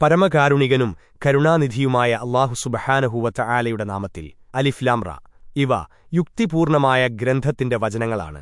പരമകാരുണികനും കരുണാനിധിയുമായ അള്ളാഹു സുബഹാനഹുവത്ത ആലയുടെ നാമത്തിൽ അലിഫ്ലാംറ ഇവ യുക്തിപൂർണമായ ഗ്രന്ഥത്തിന്റെ വചനങ്ങളാണ്.